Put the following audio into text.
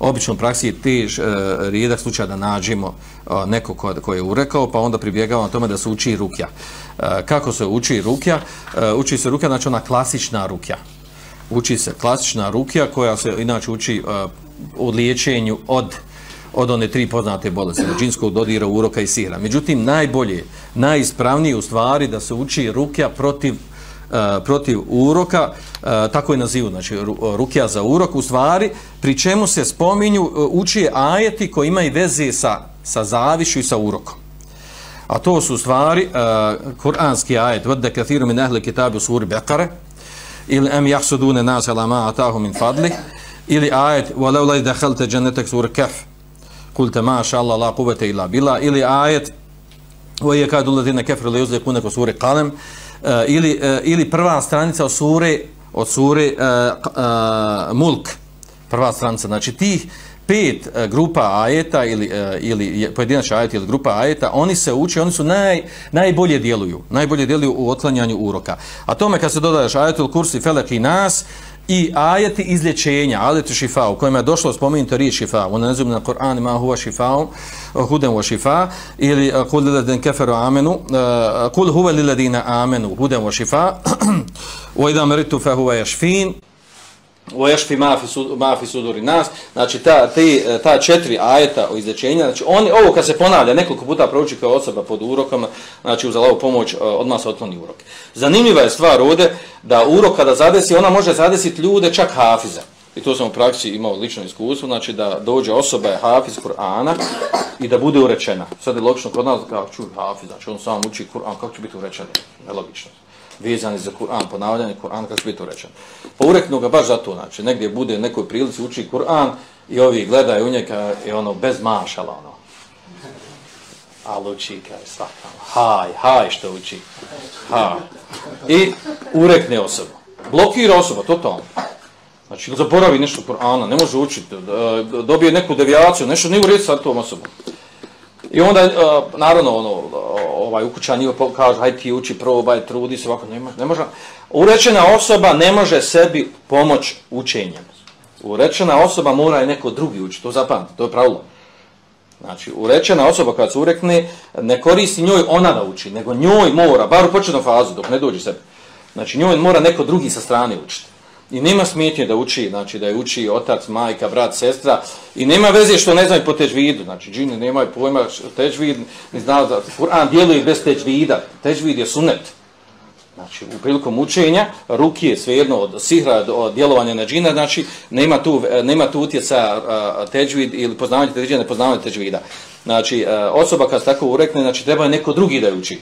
obično praksi je tež e, rijedak slučaj da nađemo e, neko ko, ko je urekao, pa onda pribjegavamo tome da se uči rukja. E, kako se uči rukja? E, uči se rukja, znači ona klasična rukja. Uči se klasična rukja koja se inače uči e, u liječenju od od one tri poznate bolesti, od džinskog dodira, uroka i sira. Međutim, najbolje, najispravnije u stvari da se uči rukja protiv uh, E, protiv uroka, e, tako je nazivu, znači e, rukija za urok, u stvari, pri čemu se spominju, učije uči ajeti koji imaju veze sa, sa zavišu i sa urokom. A to su u stvari uh, kuranski ajet, vode kathiru min ahli kitabi u suri Bekare, ili em jahsudune nas elama atahu min fadli, ili ajet, walau laj dehalte dženetek suri kef, kulte maša Allah la kuvete ila bila, ili ajet, wa je kada ulazine kefru li uzliku neko suri kalem, eh, ili, eh, ili prva stranica od sure od sure uh, uh, Mulk. Prva stranica. Znači tih pet grupa ajeta ili ili pojedinačni ajeta ili grupa ajeta oni se uče oni su naj najbolje djeluju. Najbolje djeluju u otklanjanju uroka. A tome kad se dodaje ajetul kursi felak i nas i ajeti izlječenja, ajeti šifa, u kojima je došlo spomenuto riječ šifa, u nazivu na Kur'an ima huva šifa, huden wa šifa, ili eh, kul liladin keferu amenu, eh, uh, kul huva liladina amenu, huden wa šifa, u idam meritu fe huva jašfin, u jašfi mafi suduri nas, znači ta, te, eh, ta četiri ajeta o izlječenja, znači oni, ovo kad se ponavlja nekoliko puta prouči kao osoba pod urokom, znači uz Allahovu pomoć eh, odmah se otkloni urok. Zanimljiva je stvar ovdje, da urok kada zadesi, ona može zadesiti ljude čak hafiza. I to sam u praksi imao lično iskustvo, znači da dođe osoba je hafiz Kur'ana i da bude urečena. Sad je logično kod nas kao čuj hafiz, znači on sam uči Kur'an, kako će biti urečen? Nelogično. Vezani za Kur'an, ponavljanje Kur'ana, kako će biti urečen? Pa ureknu ga baš zato, znači negdje bude nekoj prilici uči Kur'an i ovi gledaju u njega i ono bez mašala, ono. Ali uči kaj svakamo. Haj, haj što uči. ha. I urekne osobu. Blokira osoba, totalno. Znači, zaboravi nešto Kur'ana, ne može učiti, dobije neku devijaciju, nešto nije u redu sa tom osobom. I onda, e, naravno, ono, ovaj ukućan nije kaže, hajde ti uči, probaj, trudi se, ovako, ne može. Ne može. Urečena osoba ne može sebi pomoć učenjem. Urečena osoba mora i neko drugi učiti, to zapamti, to je pravilo. Znači, urečena osoba kada se urekne, ne koristi njoj ona da uči, nego njoj mora, bar u početnom fazu, dok ne dođe sebe. Znači, njoj mora neko drugi sa strane učiti. I nema smetnje da uči, znači da je uči otac, majka, brat, sestra. I nema veze što ne znaju po težvidu. Znači, džini nemaju pojma težvid, ne znaju da Kur'an djeluje bez težvida. Težvid je sunet. Znači, u prilikom učenja, ruki je svejedno od sihra, od djelovanja na džina, znači, nema tu, nema tu utjeca teđvid ili poznavanje teđvida, ne poznavanje teđvida. Znači, osoba kad se tako urekne, znači, treba je neko drugi da je uči.